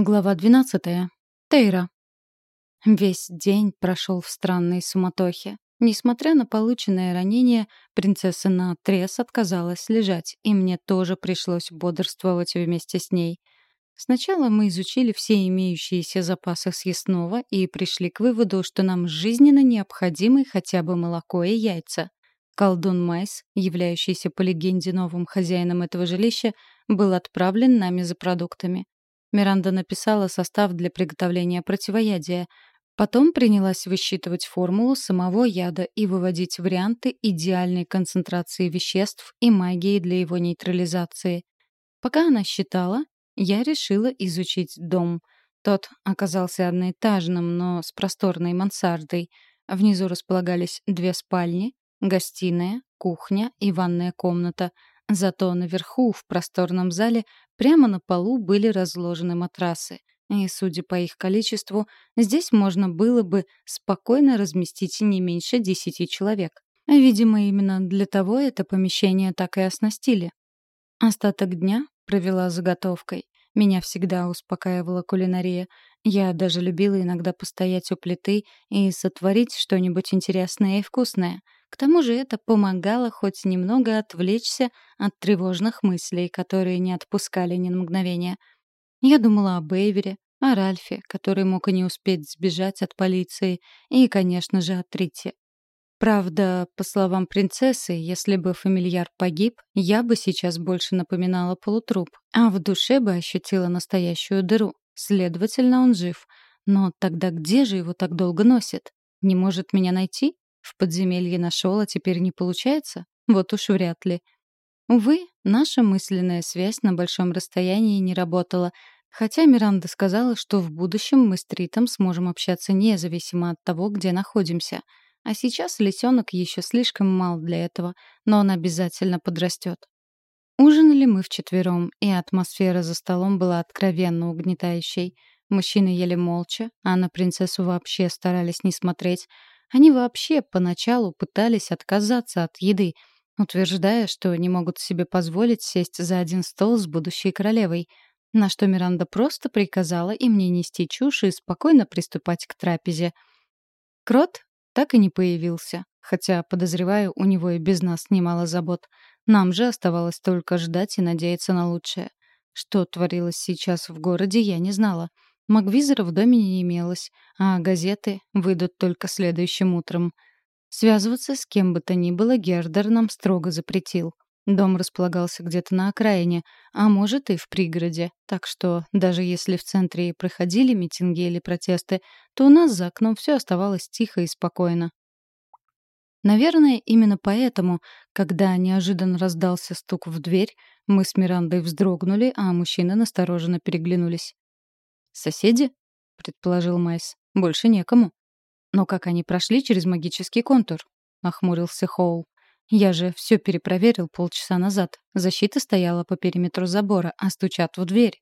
Глава 12. Тейра. Весь день прошел в странной суматохе. Несмотря на полученное ранение, принцесса на трес отказалась лежать, и мне тоже пришлось бодрствовать вместе с ней. Сначала мы изучили все имеющиеся запасы съестного и пришли к выводу, что нам жизненно необходимы хотя бы молоко и яйца. Колдун Майс, являющийся по легенде новым хозяином этого жилища, был отправлен нами за продуктами. Миранда написала состав для приготовления противоядия. Потом принялась высчитывать формулу самого яда и выводить варианты идеальной концентрации веществ и магии для его нейтрализации. Пока она считала, я решила изучить дом. Тот оказался одноэтажным, но с просторной мансардой. Внизу располагались две спальни, гостиная, кухня и ванная комната — Зато наверху, в просторном зале, прямо на полу были разложены матрасы. И, судя по их количеству, здесь можно было бы спокойно разместить не меньше десяти человек. Видимо, именно для того это помещение так и оснастили. Остаток дня провела заготовкой. Меня всегда успокаивала кулинария. Я даже любила иногда постоять у плиты и сотворить что-нибудь интересное и вкусное — к тому же это помогало хоть немного отвлечься от тревожных мыслей, которые не отпускали ни на мгновение. Я думала о Бейвере, о Ральфе, который мог и не успеть сбежать от полиции, и, конечно же, о Трите. Правда, по словам принцессы, если бы фамильяр погиб, я бы сейчас больше напоминала полутруп, а в душе бы ощутила настоящую дыру. Следовательно, он жив. Но тогда где же его так долго носит? Не может меня найти? В подземелье нашел, а теперь не получается? Вот уж вряд ли. Увы, наша мысленная связь на большом расстоянии не работала, хотя Миранда сказала, что в будущем мы с Тритом сможем общаться независимо от того, где находимся. А сейчас лисенок еще слишком мал для этого, но он обязательно подрастет. Ужинали мы вчетвером, и атмосфера за столом была откровенно угнетающей. Мужчины ели молча, а на принцессу вообще старались не смотреть — они вообще поначалу пытались отказаться от еды, утверждая, что не могут себе позволить сесть за один стол с будущей королевой, на что Миранда просто приказала им не нести чушь и спокойно приступать к трапезе. Крот так и не появился, хотя, подозреваю, у него и без нас немало забот. Нам же оставалось только ждать и надеяться на лучшее. Что творилось сейчас в городе, я не знала — Магвизора в доме не имелось, а газеты выйдут только следующим утром. Связываться с кем бы то ни было Гердер нам строго запретил. Дом располагался где-то на окраине, а может и в пригороде, так что даже если в центре и проходили митинги или протесты, то у нас за окном все оставалось тихо и спокойно. Наверное, именно поэтому, когда неожиданно раздался стук в дверь, мы с Мирандой вздрогнули, а мужчины настороженно переглянулись. «Соседи?» — предположил Майс. «Больше некому». «Но как они прошли через магический контур?» — охмурился Хоул. «Я же все перепроверил полчаса назад. Защита стояла по периметру забора, а стучат в дверь».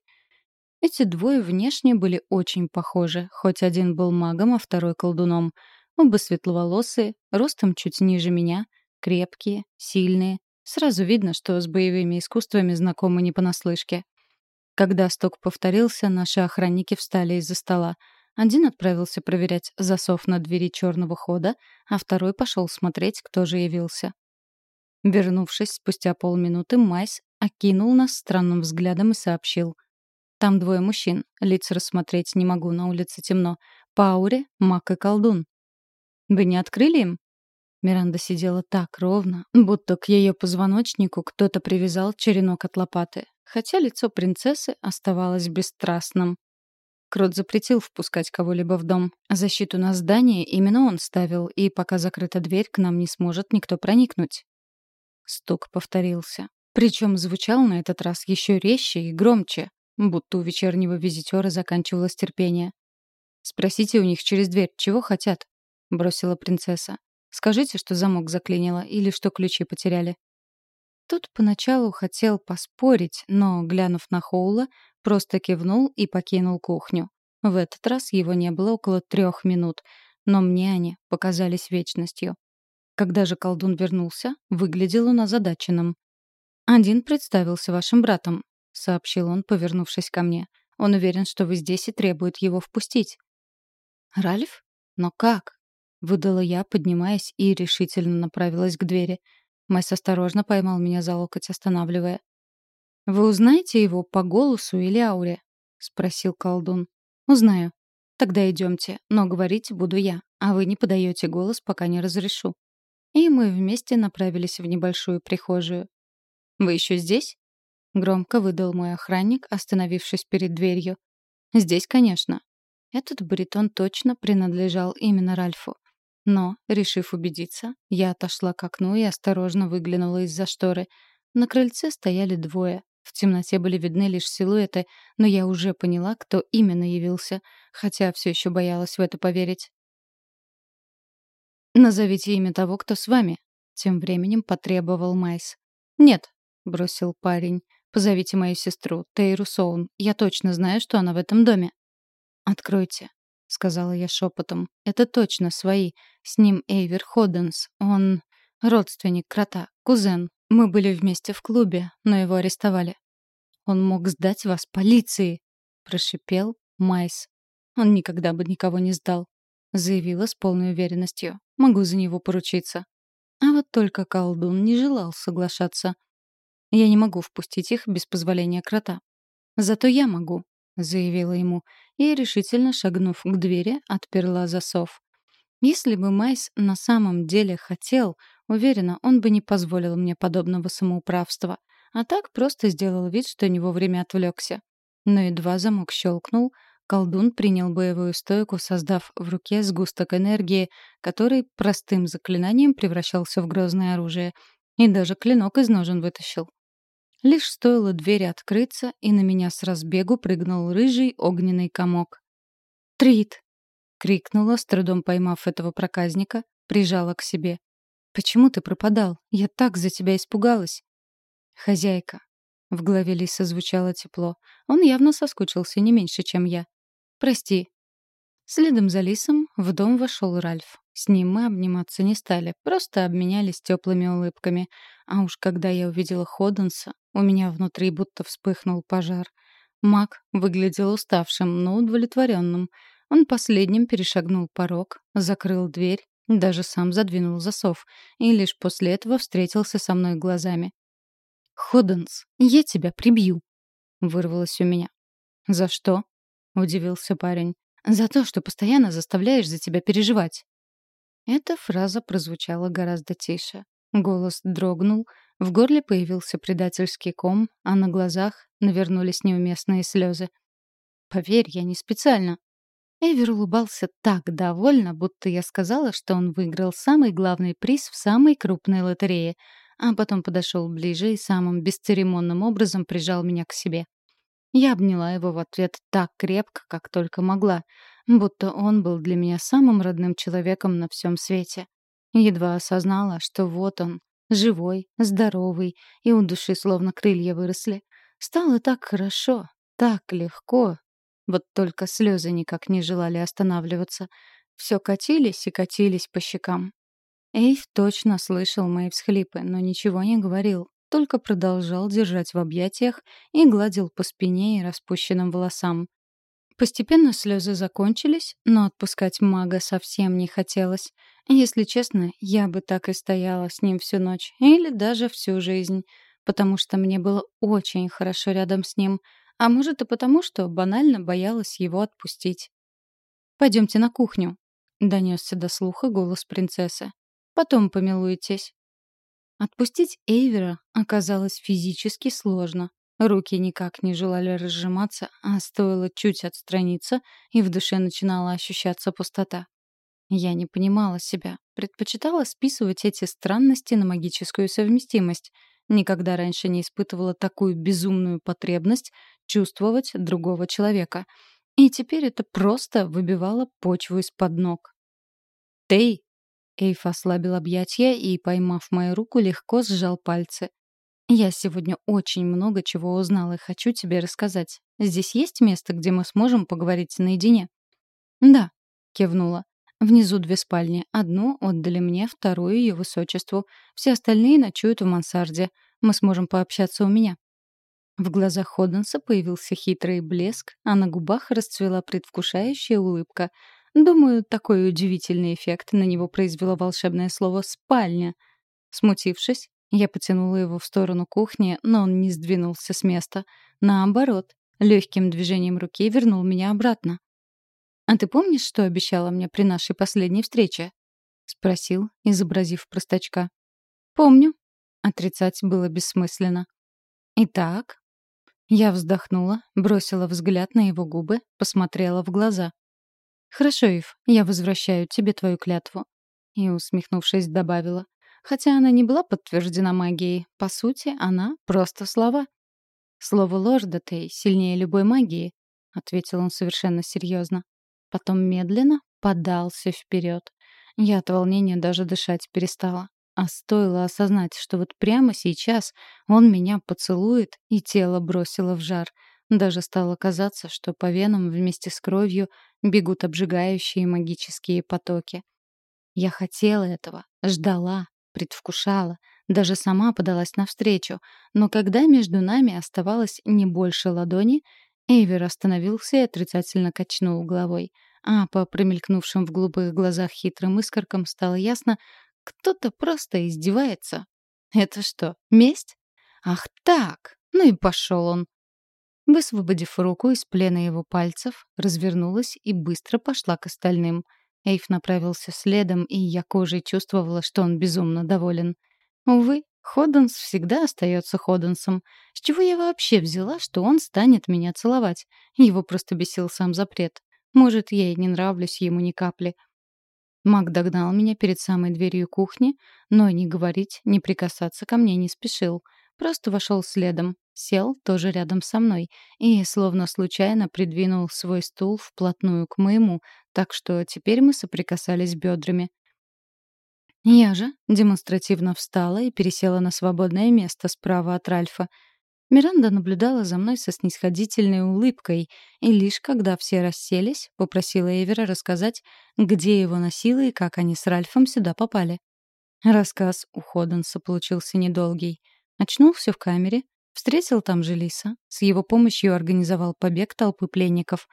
Эти двое внешне были очень похожи, хоть один был магом, а второй — колдуном. Оба светловолосые, ростом чуть ниже меня, крепкие, сильные. Сразу видно, что с боевыми искусствами знакомы не понаслышке. Когда стук повторился, наши охранники встали из-за стола. Один отправился проверять засов на двери черного хода, а второй пошел смотреть, кто же явился. Вернувшись спустя полминуты, Майс окинул нас странным взглядом и сообщил. «Там двое мужчин. Лиц рассмотреть не могу, на улице темно. По ауре — маг и колдун». «Вы не открыли им?» Миранда сидела так ровно, будто к ее позвоночнику кто-то привязал черенок от лопаты хотя лицо принцессы оставалось бесстрастным. Крот запретил впускать кого-либо в дом. Защиту на здание именно он ставил, и пока закрыта дверь, к нам не сможет никто проникнуть. Стук повторился. Причем звучал на этот раз еще резче и громче, будто у вечернего визитера заканчивалось терпение. «Спросите у них через дверь, чего хотят?» — бросила принцесса. «Скажите, что замок заклинило или что ключи потеряли». Тот поначалу хотел поспорить, но, глянув на Хоула, просто кивнул и покинул кухню. В этот раз его не было около трех минут, но мне они показались вечностью. Когда же колдун вернулся, выглядел он озадаченным. «Один представился вашим братом», — сообщил он, повернувшись ко мне. Он уверен, что вы здесь и требует его впустить». «Ральф? Но как?» — выдала я, поднимаясь и решительно направилась к двери. Майс осторожно поймал меня за локоть, останавливая. «Вы узнаете его по голосу или ауре?» — спросил колдун. «Узнаю. Тогда идемте, но говорить буду я, а вы не подаете голос, пока не разрешу». И мы вместе направились в небольшую прихожую. «Вы еще здесь?» — громко выдал мой охранник, остановившись перед дверью. «Здесь, конечно». Этот баритон точно принадлежал именно Ральфу. Но, решив убедиться, я отошла к окну и осторожно выглянула из-за шторы. На крыльце стояли двое. В темноте были видны лишь силуэты, но я уже поняла, кто именно явился, хотя все еще боялась в это поверить. «Назовите имя того, кто с вами», — тем временем потребовал Майс. «Нет», — бросил парень. «Позовите мою сестру, Тейру Соун. Я точно знаю, что она в этом доме». «Откройте», — сказала я шепотом. «Это точно свои. С ним Эйвер Ходденс. Он родственник крота, кузен. Мы были вместе в клубе, но его арестовали. Он мог сдать вас полиции, прошипел Майс. Он никогда бы никого не сдал, заявила с полной уверенностью. Могу за него поручиться. А вот только колдун не желал соглашаться. Я не могу впустить их без позволения крота. Зато я могу, заявила ему, и решительно шагнув к двери, отперла засов. Если бы Майс на самом деле хотел, уверена, он бы не позволил мне подобного самоуправства. А так просто сделал вид, что не вовремя отвлекся. Но едва замок щелкнул, колдун принял боевую стойку, создав в руке сгусток энергии, который простым заклинанием превращался в грозное оружие. И даже клинок из ножен вытащил. Лишь стоило двери открыться, и на меня с разбегу прыгнул рыжий огненный комок. «Трит!» — крикнула, с трудом поймав этого проказника, прижала к себе. «Почему ты пропадал? Я так за тебя испугалась!» «Хозяйка!» В голове Лиса звучало тепло. Он явно соскучился не меньше, чем я. «Прости». Следом за Лисом в дом вошел Ральф. С ним мы обниматься не стали, просто обменялись теплыми улыбками. А уж когда я увидела Ходенса, у меня внутри будто вспыхнул пожар. Маг выглядел уставшим, но удовлетворенным. Он последним перешагнул порог, закрыл дверь, даже сам задвинул засов, и лишь после этого встретился со мной глазами. «Ходенс, я тебя прибью!» — вырвалось у меня. «За что?» — удивился парень. «За то, что постоянно заставляешь за тебя переживать». Эта фраза прозвучала гораздо тише. Голос дрогнул, в горле появился предательский ком, а на глазах навернулись неуместные слезы. «Поверь, я не специально». Эвер улыбался так довольно, будто я сказала, что он выиграл самый главный приз в самой крупной лотерее, а потом подошел ближе и самым бесцеремонным образом прижал меня к себе. Я обняла его в ответ так крепко, как только могла, будто он был для меня самым родным человеком на всем свете. Едва осознала, что вот он, живой, здоровый, и у души словно крылья выросли. Стало так хорошо, так легко. Вот только слезы никак не желали останавливаться. Все катились и катились по щекам. Эйв точно слышал мои всхлипы, но ничего не говорил, только продолжал держать в объятиях и гладил по спине и распущенным волосам. Постепенно слезы закончились, но отпускать мага совсем не хотелось. Если честно, я бы так и стояла с ним всю ночь или даже всю жизнь, потому что мне было очень хорошо рядом с ним, а может и потому, что банально боялась его отпустить. «Пойдемте на кухню», — донесся до слуха голос принцессы. Потом помилуетесь». Отпустить Эйвера оказалось физически сложно. Руки никак не желали разжиматься, а стоило чуть отстраниться, и в душе начинала ощущаться пустота. Я не понимала себя, предпочитала списывать эти странности на магическую совместимость. Никогда раньше не испытывала такую безумную потребность чувствовать другого человека. И теперь это просто выбивало почву из-под ног. «Тей!» Эйф ослабил объятья и, поймав мою руку, легко сжал пальцы. «Я сегодня очень много чего узнала и хочу тебе рассказать. Здесь есть место, где мы сможем поговорить наедине?» «Да», — кивнула. «Внизу две спальни. Одну отдали мне, вторую — ее высочеству. Все остальные ночуют в мансарде. Мы сможем пообщаться у меня». В глазах Ходенса появился хитрый блеск, а на губах расцвела предвкушающая улыбка. Думаю, такой удивительный эффект на него произвело волшебное слово «спальня». Смутившись, я потянула его в сторону кухни, но он не сдвинулся с места. Наоборот, легким движением руки вернул меня обратно. «А ты помнишь, что обещала мне при нашей последней встрече?» — спросил, изобразив простачка. «Помню». Отрицать было бессмысленно. «Итак?» Я вздохнула, бросила взгляд на его губы, посмотрела в глаза. «Хорошо, Ив, я возвращаю тебе твою клятву». И, усмехнувшись, добавила. Хотя она не была подтверждена магией, по сути, она просто слова. «Слово лорда Тей сильнее любой магии», — ответил он совершенно серьезно. Потом медленно подался вперед. Я от волнения даже дышать перестала. А стоило осознать, что вот прямо сейчас он меня поцелует, и тело бросило в жар. Даже стало казаться, что по венам вместе с кровью бегут обжигающие магические потоки. Я хотела этого, ждала, предвкушала, даже сама подалась навстречу, но когда между нами оставалось не больше ладони, Эйвер остановился и отрицательно качнул головой. А по промелькнувшим в голубых глазах хитрым искоркам стало ясно, кто-то просто издевается. Это что, месть? Ах так! Ну и пошел он. Высвободив руку из плена его пальцев, развернулась и быстро пошла к остальным. Эйв направился следом, и я кожей чувствовала, что он безумно доволен. Увы, Ходденс всегда остается Ходденсом. С чего я вообще взяла, что он станет меня целовать? Его просто бесил сам запрет. Может, я и не нравлюсь ему ни капли. Маг догнал меня перед самой дверью кухни, но ни говорить, ни прикасаться ко мне не спешил. Просто вошел следом, сел тоже рядом со мной и, словно случайно, придвинул свой стул вплотную к моему, так что теперь мы соприкасались бедрами. Я же демонстративно встала и пересела на свободное место справа от Ральфа — Миранда наблюдала за мной со снисходительной улыбкой, и лишь когда все расселись, попросила Эвера рассказать, где его носило и как они с Ральфом сюда попали. Рассказ у Ходенса получился недолгий. Очнулся в камере, встретил там Желиса, с его помощью организовал побег толпы пленников.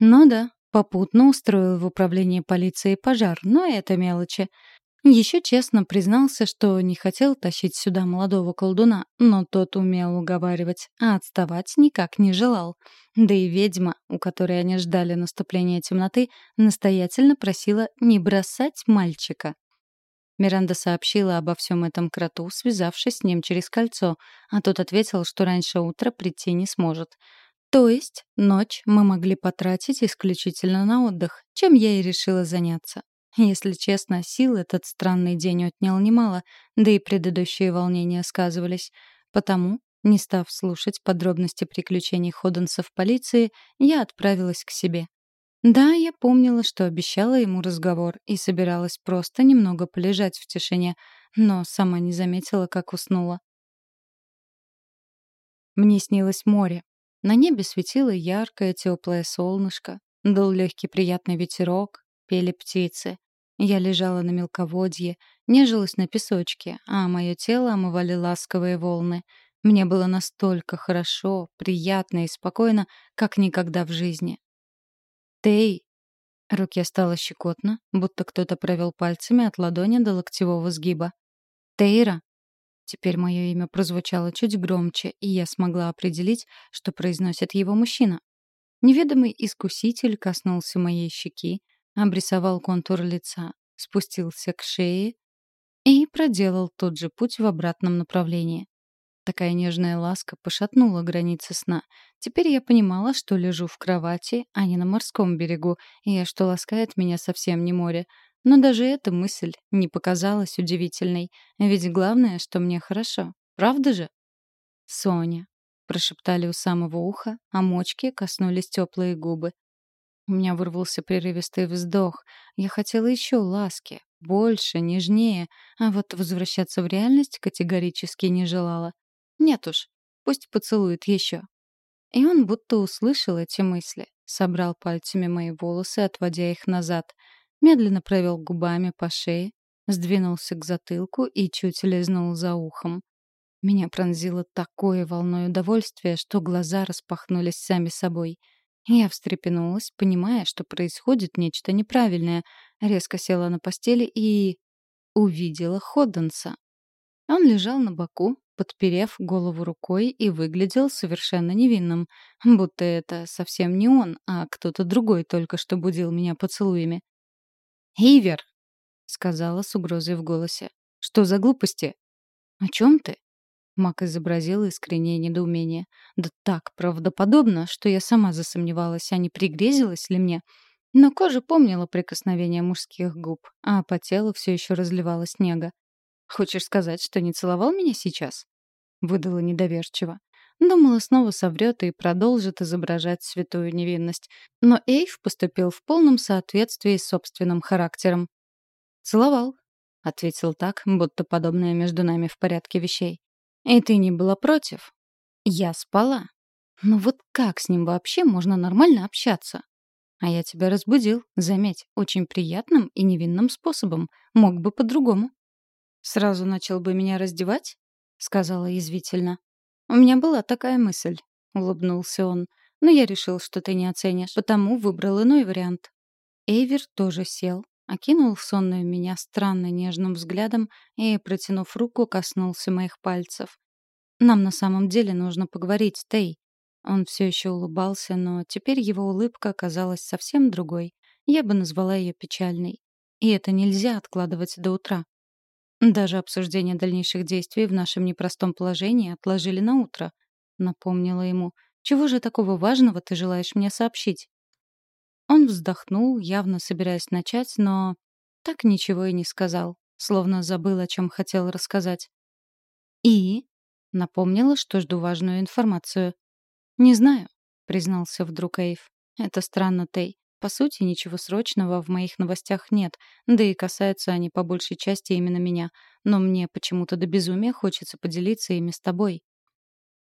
Ну да, попутно устроил в управлении полиции пожар, но это мелочи. Еще честно признался, что не хотел тащить сюда молодого колдуна, но тот умел уговаривать, а отставать никак не желал. Да и ведьма, у которой они ждали наступления темноты, настоятельно просила не бросать мальчика. Миранда сообщила обо всем этом кроту, связавшись с ним через кольцо, а тот ответил, что раньше утра прийти не сможет. То есть ночь мы могли потратить исключительно на отдых, чем я и решила заняться. Если честно, сил этот странный день отнял немало, да и предыдущие волнения сказывались. Потому, не став слушать подробности приключений Ходенса в полиции, я отправилась к себе. Да, я помнила, что обещала ему разговор и собиралась просто немного полежать в тишине, но сама не заметила, как уснула. Мне снилось море. На небе светило яркое теплое солнышко, дул легкий приятный ветерок, пели птицы. Я лежала на мелководье, нежилась на песочке, а мое тело омывали ласковые волны. Мне было настолько хорошо, приятно и спокойно, как никогда в жизни. «Тей!» Руке стало щекотно, будто кто-то провел пальцами от ладони до локтевого сгиба. «Тейра!» Теперь мое имя прозвучало чуть громче, и я смогла определить, что произносит его мужчина. Неведомый искуситель коснулся моей щеки, обрисовал контур лица, спустился к шее и проделал тот же путь в обратном направлении. Такая нежная ласка пошатнула границы сна. Теперь я понимала, что лежу в кровати, а не на морском берегу, и что ласкает меня совсем не море. Но даже эта мысль не показалась удивительной, ведь главное, что мне хорошо. Правда же? «Соня», — прошептали у самого уха, а мочки коснулись теплые губы. У меня вырвался прерывистый вздох. Я хотела еще ласки, больше, нежнее, а вот возвращаться в реальность категорически не желала. Нет уж, пусть поцелует еще. И он будто услышал эти мысли, собрал пальцами мои волосы, отводя их назад, медленно провел губами по шее, сдвинулся к затылку и чуть лизнул за ухом. Меня пронзило такое волной удовольствия, что глаза распахнулись сами собой. Я встрепенулась, понимая, что происходит нечто неправильное, резко села на постели и... увидела Ходденса. Он лежал на боку, подперев голову рукой и выглядел совершенно невинным, будто это совсем не он, а кто-то другой только что будил меня поцелуями. «Ивер!» — сказала с угрозой в голосе. «Что за глупости?» «О чем ты?» Мак изобразил искреннее недоумение. Да так правдоподобно, что я сама засомневалась, а не пригрезилась ли мне. Но кожа помнила прикосновение мужских губ, а по телу все еще разливалась снега. «Хочешь сказать, что не целовал меня сейчас?» Выдала недоверчиво. Думала, снова соврет и продолжит изображать святую невинность. Но Эйв поступил в полном соответствии с собственным характером. «Целовал», — ответил так, будто подобное между нами в порядке вещей. И ты не была против? Я спала. Ну вот как с ним вообще можно нормально общаться? А я тебя разбудил, заметь, очень приятным и невинным способом. Мог бы по-другому. Сразу начал бы меня раздевать? Сказала язвительно. У меня была такая мысль, улыбнулся он. Но я решил, что ты не оценишь, потому выбрал иной вариант. Эйвер тоже сел, окинул сонную меня странно нежным взглядом и, протянув руку, коснулся моих пальцев. «Нам на самом деле нужно поговорить, Тей». Он все еще улыбался, но теперь его улыбка оказалась совсем другой. Я бы назвала ее печальной. И это нельзя откладывать до утра. Даже обсуждение дальнейших действий в нашем непростом положении отложили на утро. Напомнила ему. «Чего же такого важного ты желаешь мне сообщить?» Он вздохнул, явно собираясь начать, но так ничего и не сказал, словно забыл, о чем хотел рассказать. «И?» — напомнила, что жду важную информацию. «Не знаю», — признался вдруг Эйв. «Это странно, Тей. По сути, ничего срочного в моих новостях нет, да и касаются они по большей части именно меня. Но мне почему-то до безумия хочется поделиться ими с тобой».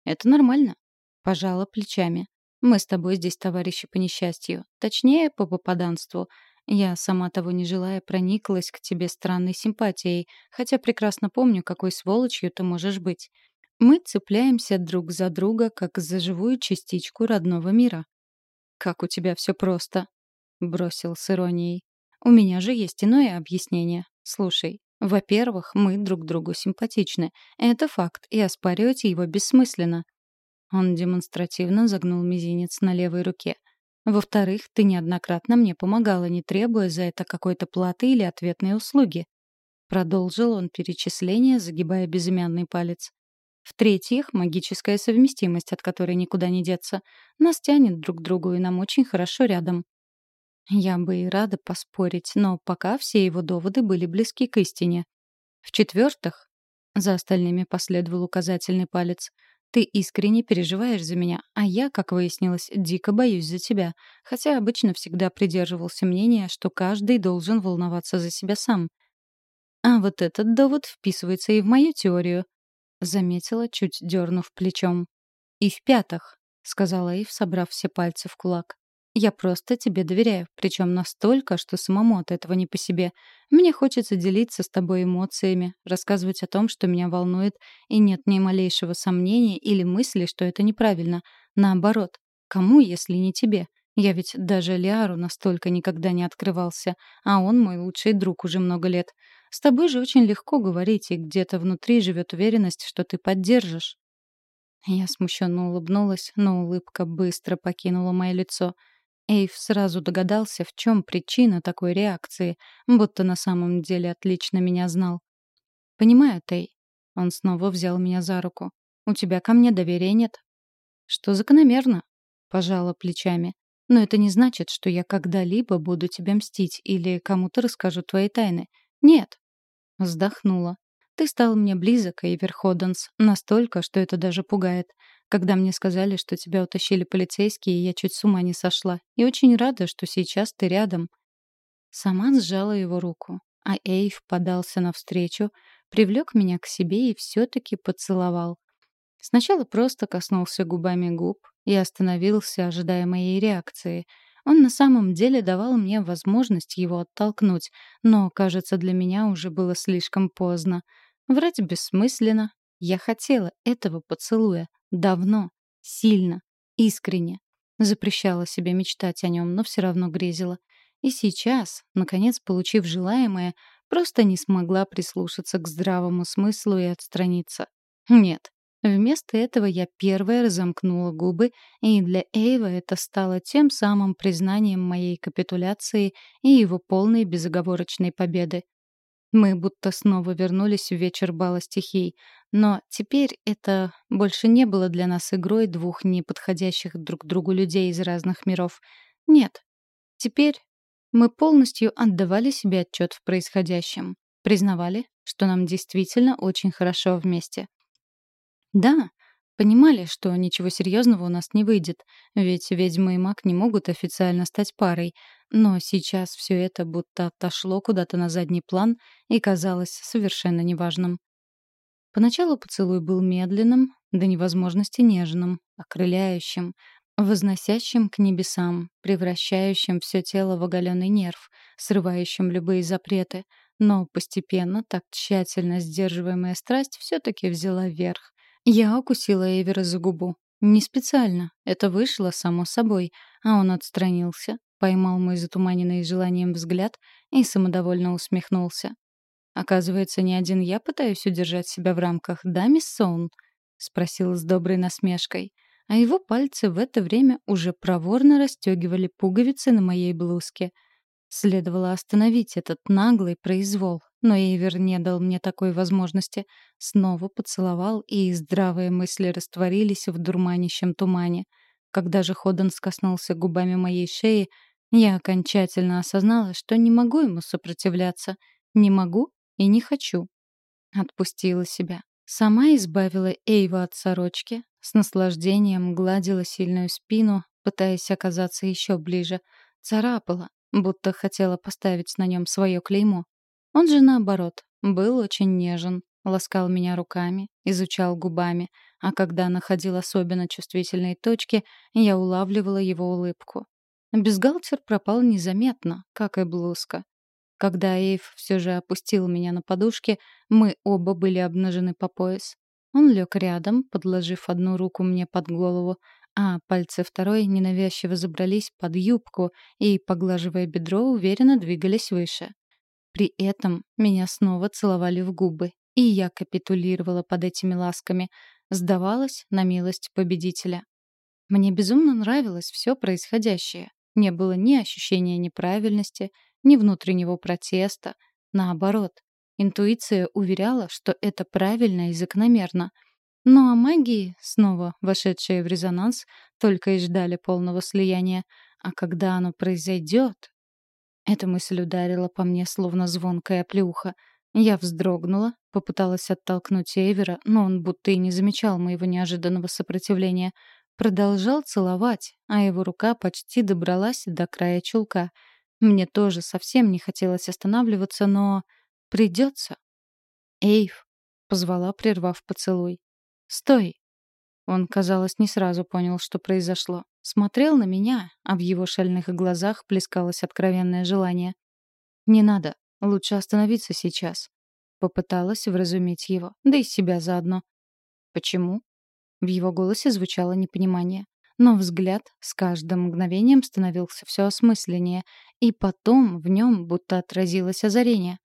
«Это нормально», — пожала плечами. Мы с тобой здесь товарищи по несчастью. Точнее, по попаданству. Я, сама того не желая, прониклась к тебе странной симпатией, хотя прекрасно помню, какой сволочью ты можешь быть. Мы цепляемся друг за друга, как за живую частичку родного мира. «Как у тебя все просто», — бросил с иронией. «У меня же есть иное объяснение. Слушай, во-первых, мы друг другу симпатичны. Это факт, и оспаривать его бессмысленно. Он демонстративно загнул мизинец на левой руке. Во-вторых, ты неоднократно мне помогала, не требуя за это какой-то платы или ответной услуги. Продолжил он перечисление, загибая безымянный палец. В-третьих, магическая совместимость, от которой никуда не деться. Нас тянет друг к другу, и нам очень хорошо рядом. Я бы и рада поспорить, но пока все его доводы были близки к истине. В-четвертых, за остальными последовал указательный палец, ты искренне переживаешь за меня, а я, как выяснилось, дико боюсь за тебя, хотя обычно всегда придерживался мнения, что каждый должен волноваться за себя сам. А вот этот довод вписывается и в мою теорию, заметила, чуть дернув плечом. И в-пятых, сказала Ив, собрав все пальцы в кулак. Я просто тебе доверяю, причем настолько, что самому от этого не по себе. Мне хочется делиться с тобой эмоциями, рассказывать о том, что меня волнует, и нет ни малейшего сомнения или мысли, что это неправильно. Наоборот, кому, если не тебе? Я ведь даже Лиару настолько никогда не открывался, а он мой лучший друг уже много лет. С тобой же очень легко говорить, и где-то внутри живет уверенность, что ты поддержишь. Я смущенно улыбнулась, но улыбка быстро покинула мое лицо — Эйв сразу догадался, в чем причина такой реакции, будто на самом деле отлично меня знал. «Понимаю, Тей». Он снова взял меня за руку. «У тебя ко мне доверия нет». «Что закономерно?» — пожала плечами. «Но это не значит, что я когда-либо буду тебя мстить или кому-то расскажу твои тайны. Нет». Вздохнула. «Ты стал мне близок, Эйвер Ходденс, настолько, что это даже пугает. Когда мне сказали, что тебя утащили полицейские, я чуть с ума не сошла. И очень рада, что сейчас ты рядом». Сама сжала его руку, а Эйв подался навстречу, привлек меня к себе и все-таки поцеловал. Сначала просто коснулся губами губ и остановился, ожидая моей реакции. Он на самом деле давал мне возможность его оттолкнуть, но, кажется, для меня уже было слишком поздно. Врать бессмысленно, Я хотела этого поцелуя. Давно. Сильно. Искренне. Запрещала себе мечтать о нем, но все равно грезила. И сейчас, наконец получив желаемое, просто не смогла прислушаться к здравому смыслу и отстраниться. Нет. Вместо этого я первая разомкнула губы, и для Эйва это стало тем самым признанием моей капитуляции и его полной безоговорочной победы. Мы будто снова вернулись в вечер бала стихий, но теперь это больше не было для нас игрой двух неподходящих друг другу людей из разных миров. Нет. Теперь мы полностью отдавали себе отчет в происходящем, признавали, что нам действительно очень хорошо вместе. Да, понимали, что ничего серьезного у нас не выйдет, ведь ведьма и маг не могут официально стать парой, но сейчас все это будто отошло куда-то на задний план и казалось совершенно неважным. Поначалу поцелуй был медленным, до невозможности нежным, окрыляющим, возносящим к небесам, превращающим все тело в оголенный нерв, срывающим любые запреты, но постепенно так тщательно сдерживаемая страсть все-таки взяла верх. Я укусила Эвера за губу. Не специально, это вышло само собой, а он отстранился, поймал мой затуманенный желанием взгляд и самодовольно усмехнулся. «Оказывается, не один я пытаюсь удержать себя в рамках, да, мисс Соун?» — спросил с доброй насмешкой. А его пальцы в это время уже проворно расстегивали пуговицы на моей блузке. Следовало остановить этот наглый произвол, но Эйвер не дал мне такой возможности. Снова поцеловал, и здравые мысли растворились в дурманящем тумане. Когда же Ходен скоснулся губами моей шеи, я окончательно осознала, что не могу ему сопротивляться. Не могу и не хочу. Отпустила себя. Сама избавила Эйва от сорочки, с наслаждением гладила сильную спину, пытаясь оказаться еще ближе, царапала, будто хотела поставить на нем свое клеймо. Он же, наоборот, был очень нежен, ласкал меня руками, изучал губами, а когда находил особенно чувствительные точки, я улавливала его улыбку. Бюстгальтер пропал незаметно, как и блузка. Когда Эйв все же опустил меня на подушке, мы оба были обнажены по пояс. Он лег рядом, подложив одну руку мне под голову, а пальцы второй ненавязчиво забрались под юбку и, поглаживая бедро, уверенно двигались выше. При этом меня снова целовали в губы, и я капитулировала под этими ласками, сдавалась на милость победителя. Мне безумно нравилось все происходящее. Не было ни ощущения неправильности, ни внутреннего протеста. Наоборот, интуиция уверяла, что это правильно и закономерно. Ну а магии, снова вошедшие в резонанс, только и ждали полного слияния. А когда оно произойдет... Эта мысль ударила по мне, словно звонкая плюха. Я вздрогнула, попыталась оттолкнуть Эвера, но он будто и не замечал моего неожиданного сопротивления — Продолжал целовать, а его рука почти добралась до края чулка. Мне тоже совсем не хотелось останавливаться, но... Придется. «Эйв», — позвала, прервав поцелуй. «Стой!» Он, казалось, не сразу понял, что произошло. Смотрел на меня, а в его шальных глазах плескалось откровенное желание. «Не надо. Лучше остановиться сейчас». Попыталась вразумить его, да и себя заодно. «Почему?» В его голосе звучало непонимание. Но взгляд с каждым мгновением становился все осмысленнее, и потом в нем будто отразилось озарение.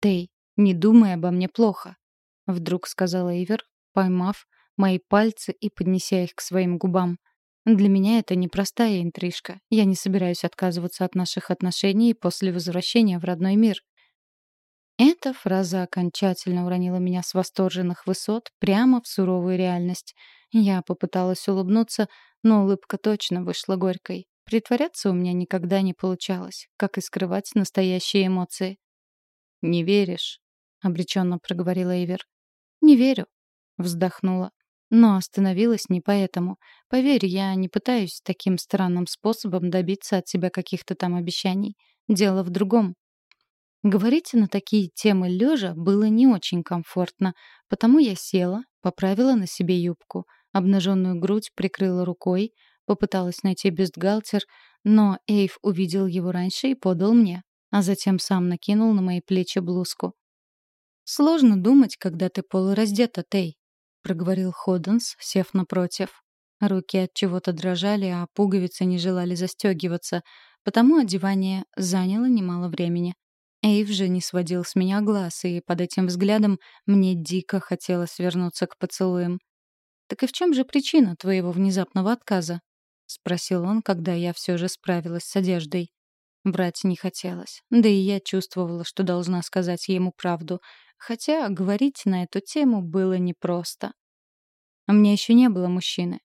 «Тей, не думай обо мне плохо», — вдруг сказала Ивер, поймав мои пальцы и поднеся их к своим губам. «Для меня это непростая интрижка. Я не собираюсь отказываться от наших отношений после возвращения в родной мир. Эта фраза окончательно уронила меня с восторженных высот прямо в суровую реальность. Я попыталась улыбнуться, но улыбка точно вышла горькой. Притворяться у меня никогда не получалось, как и скрывать настоящие эмоции. «Не веришь?» — обреченно проговорила Эйвер. «Не верю», — вздохнула. Но остановилась не поэтому. Поверь, я не пытаюсь таким странным способом добиться от тебя каких-то там обещаний. Дело в другом. Говорить на такие темы лежа было не очень комфортно, потому я села, поправила на себе юбку, обнаженную грудь прикрыла рукой, попыталась найти бюстгальтер, но Эйв увидел его раньше и подал мне, а затем сам накинул на мои плечи блузку. «Сложно думать, когда ты полураздета, Тей», — проговорил Ходденс, сев напротив. Руки от чего-то дрожали, а пуговицы не желали застегиваться, потому одевание заняло немало времени. Эйв же не сводил с меня глаз, и под этим взглядом мне дико хотелось вернуться к поцелуям. «Так и в чем же причина твоего внезапного отказа?» — спросил он, когда я все же справилась с одеждой. Брать не хотелось. Да и я чувствовала, что должна сказать ему правду, хотя говорить на эту тему было непросто. У меня еще не было мужчины.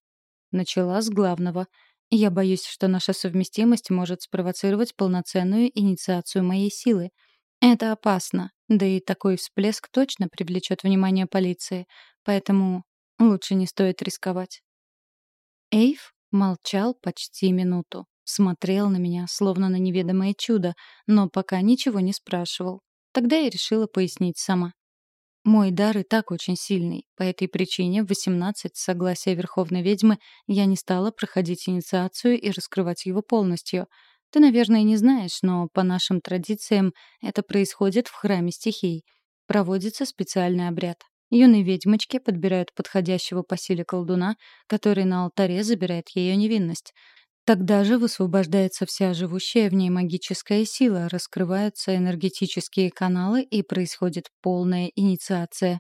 Начала с главного. Я боюсь, что наша совместимость может спровоцировать полноценную инициацию моей силы. Это опасно, да и такой всплеск точно привлечет внимание полиции, поэтому лучше не стоит рисковать. Эйв молчал почти минуту, смотрел на меня, словно на неведомое чудо, но пока ничего не спрашивал. Тогда я решила пояснить сама. Мой дар и так очень сильный. По этой причине в 18 с согласия Верховной Ведьмы я не стала проходить инициацию и раскрывать его полностью. Ты, наверное, не знаешь, но по нашим традициям это происходит в храме стихий. Проводится специальный обряд. Юные ведьмочки подбирают подходящего по силе колдуна, который на алтаре забирает ее невинность. Тогда же высвобождается вся живущая в ней магическая сила, раскрываются энергетические каналы и происходит полная инициация.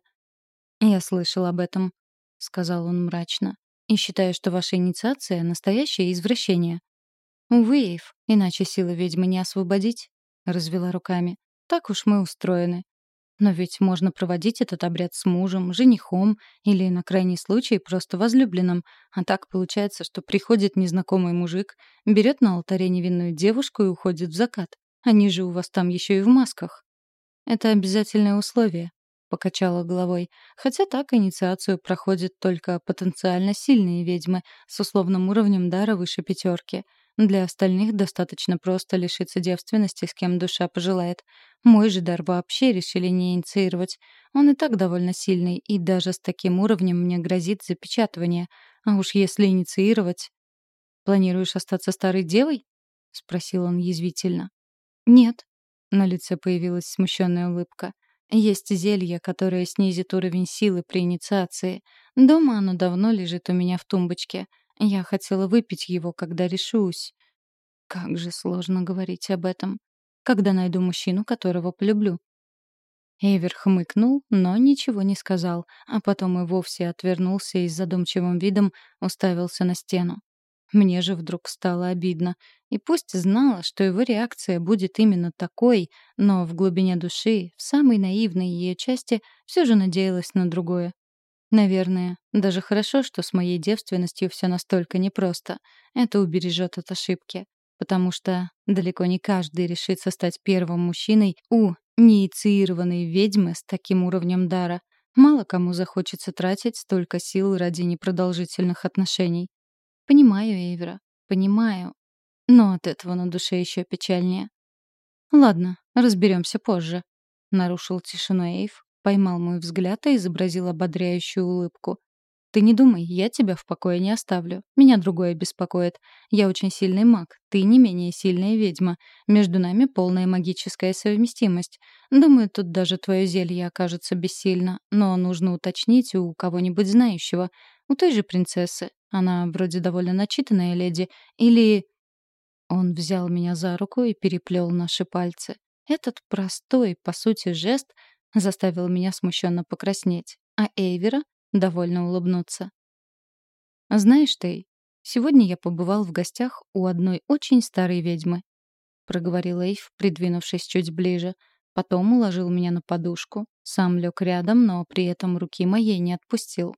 «Я слышал об этом», — сказал он мрачно, «и считаю, что ваша инициация — настоящее извращение». «Увы, Эйв, иначе силы ведьмы не освободить», — развела руками. «Так уж мы устроены. Но ведь можно проводить этот обряд с мужем, женихом или, на крайний случай, просто возлюбленным. А так получается, что приходит незнакомый мужик, берет на алтаре невинную девушку и уходит в закат. Они же у вас там еще и в масках. Это обязательное условие, — покачала головой. Хотя так инициацию проходят только потенциально сильные ведьмы с условным уровнем дара выше пятерки — для остальных достаточно просто лишиться девственности, с кем душа пожелает. Мой же дар вообще решили не инициировать. Он и так довольно сильный, и даже с таким уровнем мне грозит запечатывание. А уж если инициировать... «Планируешь остаться старой девой?» — спросил он язвительно. «Нет». На лице появилась смущенная улыбка. «Есть зелье, которое снизит уровень силы при инициации. Дома оно давно лежит у меня в тумбочке. Я хотела выпить его, когда решусь. Как же сложно говорить об этом. Когда найду мужчину, которого полюблю. Эйвер хмыкнул, но ничего не сказал, а потом и вовсе отвернулся и с задумчивым видом уставился на стену. Мне же вдруг стало обидно. И пусть знала, что его реакция будет именно такой, но в глубине души, в самой наивной ее части, все же надеялась на другое. Наверное, даже хорошо, что с моей девственностью все настолько непросто. Это убережет от ошибки. Потому что далеко не каждый решится стать первым мужчиной у неинициированной ведьмы с таким уровнем дара. Мало кому захочется тратить столько сил ради непродолжительных отношений. Понимаю, Эйвера, понимаю. Но от этого на душе еще печальнее. Ладно, разберемся позже. Нарушил тишину Эйв, Поймал мой взгляд и изобразил ободряющую улыбку. «Ты не думай, я тебя в покое не оставлю. Меня другое беспокоит. Я очень сильный маг, ты не менее сильная ведьма. Между нами полная магическая совместимость. Думаю, тут даже твое зелье окажется бессильно. Но нужно уточнить у кого-нибудь знающего. У той же принцессы. Она вроде довольно начитанная леди. Или...» Он взял меня за руку и переплел наши пальцы. Этот простой, по сути, жест заставил меня смущенно покраснеть, а Эйвера — довольно улыбнуться. «Знаешь ты, сегодня я побывал в гостях у одной очень старой ведьмы», — проговорил Эйв, придвинувшись чуть ближе. Потом уложил меня на подушку, сам лег рядом, но при этом руки моей не отпустил.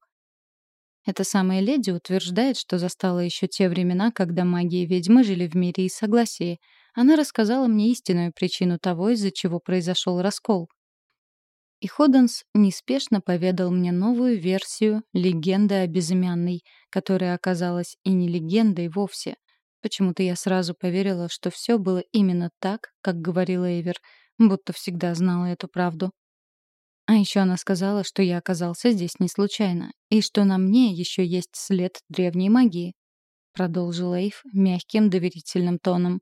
Эта самая леди утверждает, что застала еще те времена, когда маги и ведьмы жили в мире и согласии. Она рассказала мне истинную причину того, из-за чего произошел раскол. И Ходенс неспешно поведал мне новую версию легенды о безымянной, которая оказалась и не легендой вовсе. Почему-то я сразу поверила, что все было именно так, как говорил Эйвер, будто всегда знала эту правду. А еще она сказала, что я оказался здесь не случайно, и что на мне еще есть след древней магии. Продолжил Эйв мягким доверительным тоном.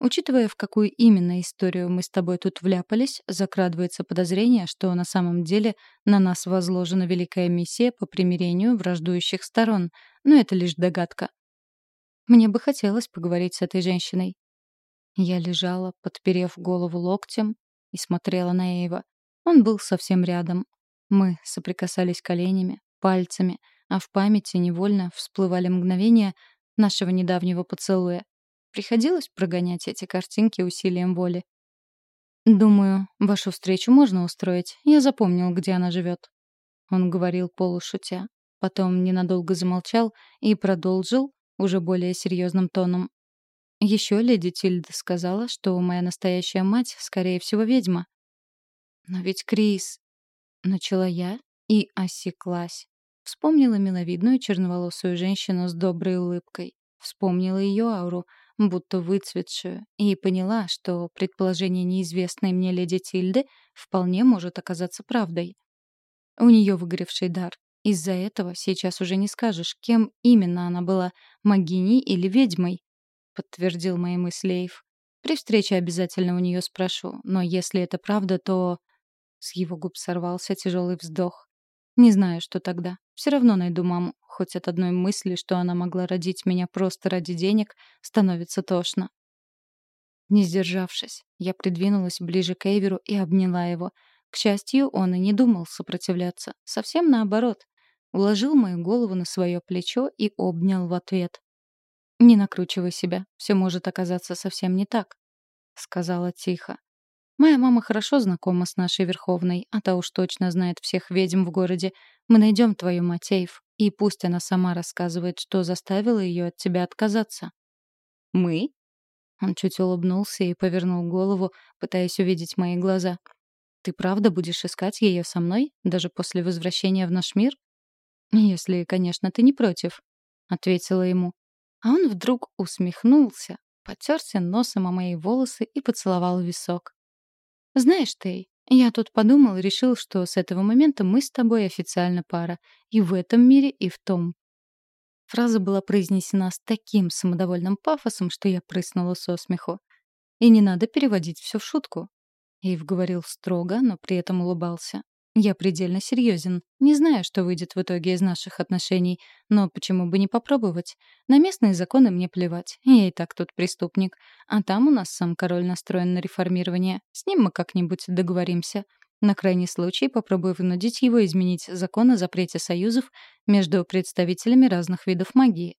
Учитывая, в какую именно историю мы с тобой тут вляпались, закрадывается подозрение, что на самом деле на нас возложена великая миссия по примирению враждующих сторон, но это лишь догадка. Мне бы хотелось поговорить с этой женщиной. Я лежала, подперев голову локтем, и смотрела на Эйва. Он был совсем рядом. Мы соприкасались коленями, пальцами, а в памяти невольно всплывали мгновения нашего недавнего поцелуя. Приходилось прогонять эти картинки усилием воли. «Думаю, вашу встречу можно устроить. Я запомнил, где она живет». Он говорил полушутя. Потом ненадолго замолчал и продолжил уже более серьезным тоном. Еще леди Тильда сказала, что моя настоящая мать, скорее всего, ведьма. «Но ведь Крис...» — начала я и осеклась. Вспомнила миловидную черноволосую женщину с доброй улыбкой. Вспомнила ее ауру, будто выцветшую, и поняла, что предположение неизвестной мне леди Тильды вполне может оказаться правдой. У нее выгоревший дар. Из-за этого сейчас уже не скажешь, кем именно она была — магиней или ведьмой, — подтвердил мои мысли Эйв. При встрече обязательно у нее спрошу, но если это правда, то... С его губ сорвался тяжелый вздох. Не знаю, что тогда. Все равно найду маму. Хоть от одной мысли, что она могла родить меня просто ради денег, становится тошно. Не сдержавшись, я придвинулась ближе к Эйверу и обняла его. К счастью, он и не думал сопротивляться. Совсем наоборот. Уложил мою голову на свое плечо и обнял в ответ. «Не накручивай себя. Все может оказаться совсем не так», — сказала тихо. Моя мама хорошо знакома с нашей Верховной, а та уж точно знает всех ведьм в городе. Мы найдем твою мать, Эйв, и пусть она сама рассказывает, что заставило ее от тебя отказаться». «Мы?» Он чуть улыбнулся и повернул голову, пытаясь увидеть мои глаза. «Ты правда будешь искать ее со мной, даже после возвращения в наш мир?» «Если, конечно, ты не против», — ответила ему. А он вдруг усмехнулся, потерся носом о мои волосы и поцеловал висок. «Знаешь, Тей, я тут подумал и решил, что с этого момента мы с тобой официально пара. И в этом мире, и в том». Фраза была произнесена с таким самодовольным пафосом, что я прыснула со смеху. И не надо переводить все в шутку. Эйв говорил строго, но при этом улыбался. Я предельно серьезен. Не знаю, что выйдет в итоге из наших отношений, но почему бы не попробовать? На местные законы мне плевать. Я и так тут преступник. А там у нас сам король настроен на реформирование. С ним мы как-нибудь договоримся. На крайний случай попробую вынудить его изменить закон о запрете союзов между представителями разных видов магии.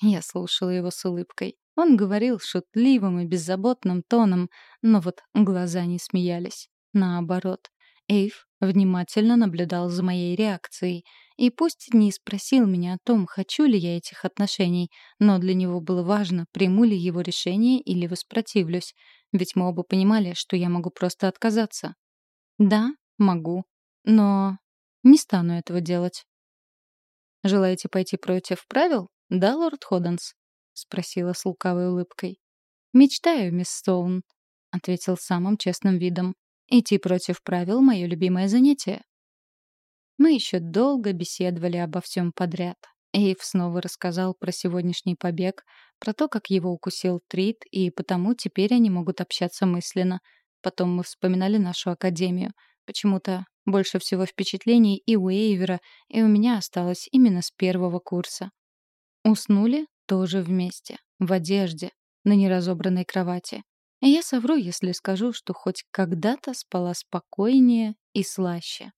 Я слушала его с улыбкой. Он говорил шутливым и беззаботным тоном, но вот глаза не смеялись. Наоборот. Эйв внимательно наблюдал за моей реакцией. И пусть не спросил меня о том, хочу ли я этих отношений, но для него было важно, приму ли его решение или воспротивлюсь. Ведь мы оба понимали, что я могу просто отказаться. Да, могу. Но не стану этого делать. «Желаете пойти против правил, да, лорд Ходденс?» — спросила с лукавой улыбкой. «Мечтаю, мисс Стоун», — ответил самым честным видом. Идти против правил — мое любимое занятие. Мы еще долго беседовали обо всем подряд. Эйв снова рассказал про сегодняшний побег, про то, как его укусил Трит, и потому теперь они могут общаться мысленно. Потом мы вспоминали нашу академию. Почему-то больше всего впечатлений и у Эйвера, и у меня осталось именно с первого курса. Уснули тоже вместе, в одежде, на неразобранной кровати. Я совру, если скажу, что хоть когда-то спала спокойнее и слаще.